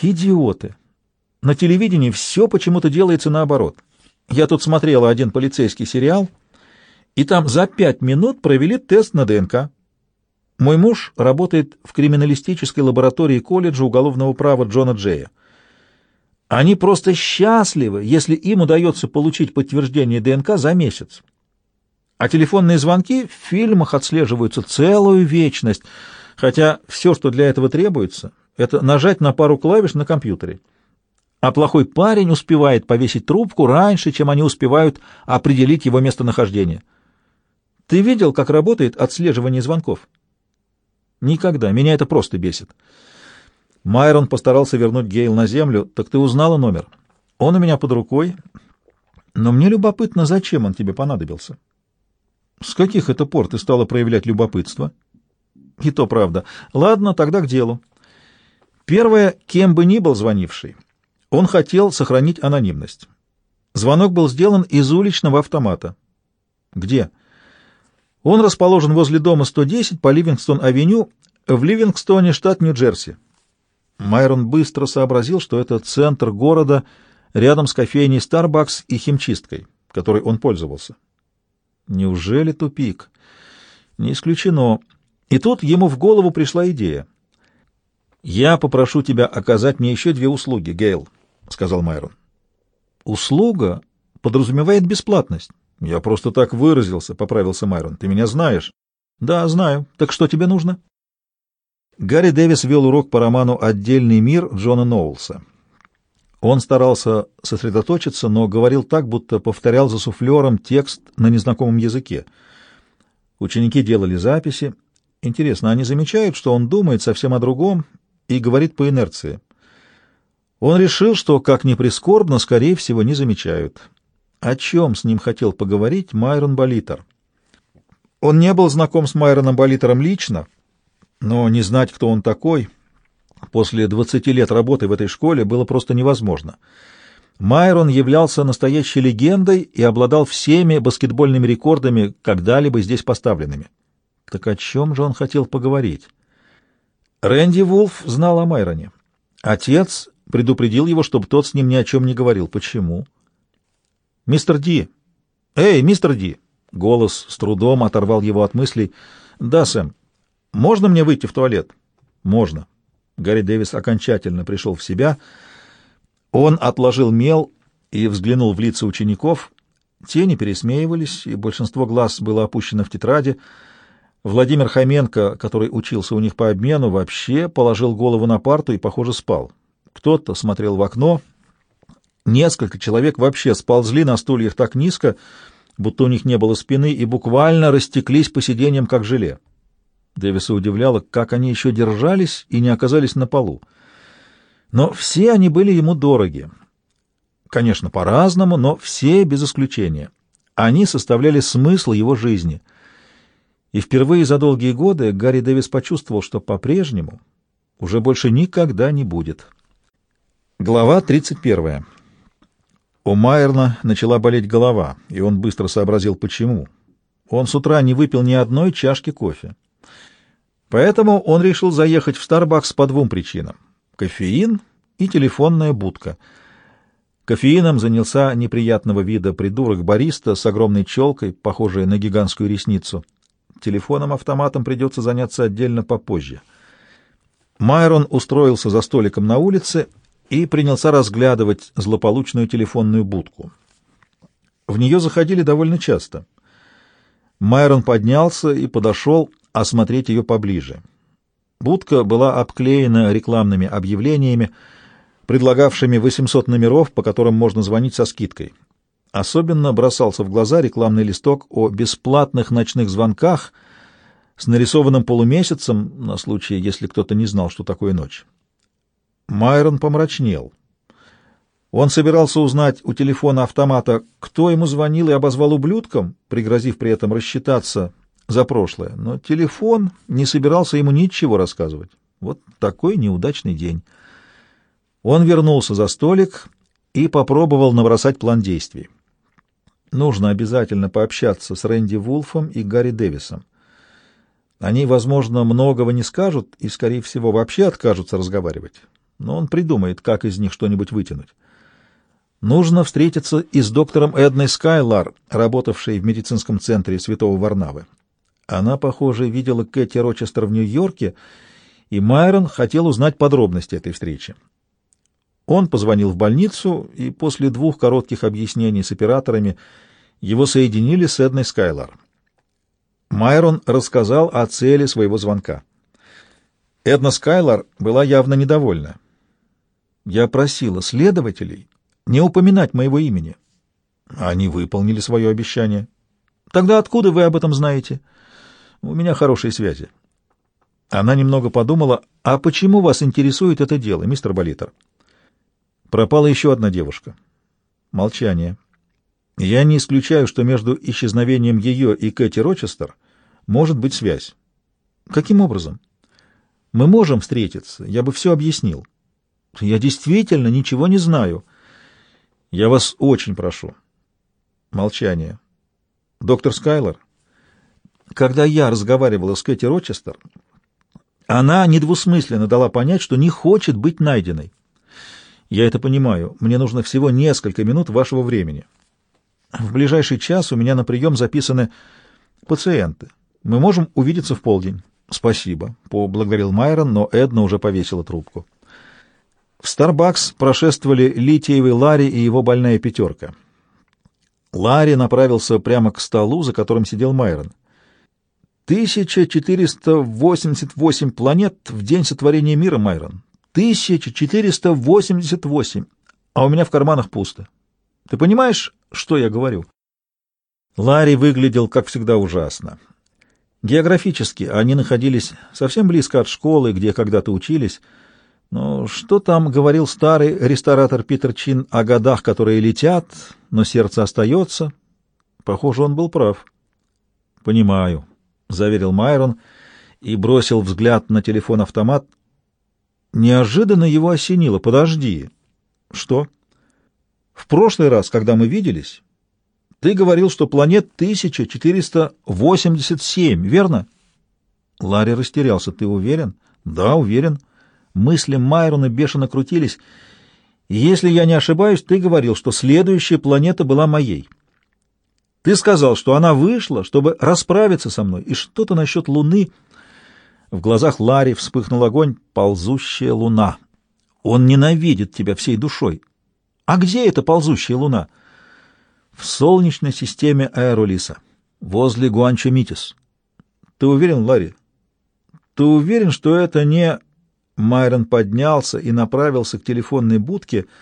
Идиоты! На телевидении все почему-то делается наоборот. Я тут смотрела один полицейский сериал, и там за пять минут провели тест на ДНК. Мой муж работает в криминалистической лаборатории колледжа уголовного права Джона Джея. Они просто счастливы, если им удается получить подтверждение ДНК за месяц. А телефонные звонки в фильмах отслеживаются целую вечность, хотя все, что для этого требуется, это нажать на пару клавиш на компьютере. А плохой парень успевает повесить трубку раньше, чем они успевают определить его местонахождение. Ты видел, как работает отслеживание звонков? Никогда. Меня это просто бесит. Майрон постарался вернуть Гейл на землю. Так ты узнала номер? Он у меня под рукой. Но мне любопытно, зачем он тебе понадобился. С каких это пор ты стала проявлять любопытство? И то правда. Ладно, тогда к делу. Первое, кем бы ни был звонивший, он хотел сохранить анонимность. Звонок был сделан из уличного автомата. Где? Он расположен возле дома 110 по Ливингстон-авеню в Ливингстоне, штат Нью-Джерси. Майрон быстро сообразил, что это центр города рядом с кофейней Starbucks и химчисткой, которой он пользовался. Неужели тупик? Не исключено. И тут ему в голову пришла идея. «Я попрошу тебя оказать мне еще две услуги, Гейл», — сказал Майрон. «Услуга подразумевает бесплатность». «Я просто так выразился», — поправился Майрон. «Ты меня знаешь?» «Да, знаю. Так что тебе нужно?» Гарри Дэвис вел урок по роману «Отдельный мир» Джона Ноулса. Он старался сосредоточиться, но говорил так, будто повторял за суфлером текст на незнакомом языке. Ученики делали записи. Интересно, они замечают, что он думает совсем о другом и говорит по инерции. Он решил, что, как ни прискорбно, скорее всего, не замечают. О чем с ним хотел поговорить Майрон Болитер? Он не был знаком с Майроном Болитером лично, но не знать, кто он такой — после 20 лет работы в этой школе было просто невозможно. Майрон являлся настоящей легендой и обладал всеми баскетбольными рекордами, когда-либо здесь поставленными. Так о чем же он хотел поговорить? Рэнди Вулф знал о Майроне. Отец предупредил его, чтобы тот с ним ни о чем не говорил. Почему? «Мистер Ди! Эй, мистер Ди!» Голос с трудом оторвал его от мыслей. «Да, Сэм. Можно мне выйти в туалет?» «Можно». Гарри Дэвис окончательно пришел в себя. Он отложил мел и взглянул в лица учеников. Тени пересмеивались, и большинство глаз было опущено в тетради. Владимир Хоменко, который учился у них по обмену, вообще положил голову на парту и, похоже, спал. Кто-то смотрел в окно. Несколько человек вообще сползли на стульях так низко, будто у них не было спины, и буквально растеклись по сиденьям, как желе. Дэвиса удивляло, как они еще держались и не оказались на полу. Но все они были ему дороги. Конечно, по-разному, но все без исключения. Они составляли смысл его жизни. И впервые за долгие годы Гарри Дэвис почувствовал, что по-прежнему уже больше никогда не будет. Глава 31. У Майерна начала болеть голова, и он быстро сообразил, почему. Он с утра не выпил ни одной чашки кофе. Поэтому он решил заехать в Starbucks по двум причинам — кофеин и телефонная будка. Кофеином занялся неприятного вида придурок-бариста с огромной челкой, похожей на гигантскую ресницу. Телефоном-автоматом придется заняться отдельно попозже. Майрон устроился за столиком на улице и принялся разглядывать злополучную телефонную будку. В нее заходили довольно часто. Майрон поднялся и подошел осмотреть ее поближе. Будка была обклеена рекламными объявлениями, предлагавшими 800 номеров, по которым можно звонить со скидкой. Особенно бросался в глаза рекламный листок о бесплатных ночных звонках с нарисованным полумесяцем на случай, если кто-то не знал, что такое ночь. Майрон помрачнел. Он собирался узнать у телефона автомата, кто ему звонил и обозвал ублюдком, пригрозив при этом рассчитаться за прошлое, но телефон не собирался ему ничего рассказывать. Вот такой неудачный день. Он вернулся за столик и попробовал набросать план действий. Нужно обязательно пообщаться с Рэнди Вулфом и Гарри Дэвисом. Они, возможно, многого не скажут и, скорее всего, вообще откажутся разговаривать. но он придумает, как из них что-нибудь вытянуть. Нужно встретиться и с доктором Эдной Скайлар, работавшей в медицинском центре Святого Варнавы. Она, похоже, видела Кэти Рочестер в Нью-Йорке, и Майрон хотел узнать подробности этой встречи. Он позвонил в больницу, и после двух коротких объяснений с операторами его соединили с Эдной Скайлар. Майрон рассказал о цели своего звонка. Эдна Скайлар была явно недовольна. «Я просила следователей не упоминать моего имени». Они выполнили свое обещание. «Тогда откуда вы об этом знаете?» «У меня хорошие связи». Она немного подумала, «А почему вас интересует это дело, мистер Болитер?» Пропала еще одна девушка. Молчание. Я не исключаю, что между исчезновением ее и Кэти Рочестер может быть связь. Каким образом? Мы можем встретиться, я бы все объяснил. Я действительно ничего не знаю. Я вас очень прошу. Молчание. Доктор Скайлор, когда я разговаривала с Кэти Рочестер, она недвусмысленно дала понять, что не хочет быть найденной. Я это понимаю. Мне нужно всего несколько минут вашего времени. В ближайший час у меня на прием записаны пациенты. Мы можем увидеться в полдень. Спасибо, поблагодарил Майрон, но Эдна уже повесила трубку. В Старбакс прошествовали Литиевый Ларри и его больная пятерка. Ларри направился прямо к столу, за которым сидел Майрон. 1488 планет в день сотворения мира, Майрон. 1488, а у меня в карманах пусто. Ты понимаешь, что я говорю? Ларри выглядел, как всегда, ужасно. Географически они находились совсем близко от школы, где когда-то учились, но что там говорил старый ресторатор Питер Чин о годах, которые летят, но сердце остается? Похоже, он был прав. «Понимаю», — заверил Майрон и бросил взгляд на телефон-автомат. Неожиданно его осенило. «Подожди». «Что?» «В прошлый раз, когда мы виделись, ты говорил, что планет 1487, верно? Ларри растерялся. Ты уверен? Да, уверен. Мысли Майрона бешено крутились. Если я не ошибаюсь, ты говорил, что следующая планета была моей. Ты сказал, что она вышла, чтобы расправиться со мной, и что-то насчет Луны. В глазах Ларри вспыхнул огонь, ползущая Луна. Он ненавидит тебя всей душой. А где эта ползущая Луна? — в солнечной системе Аэролиса, возле Гуанчо-Митис. Ты уверен, Ларри? Ты уверен, что это не... Майрон поднялся и направился к телефонной будке, —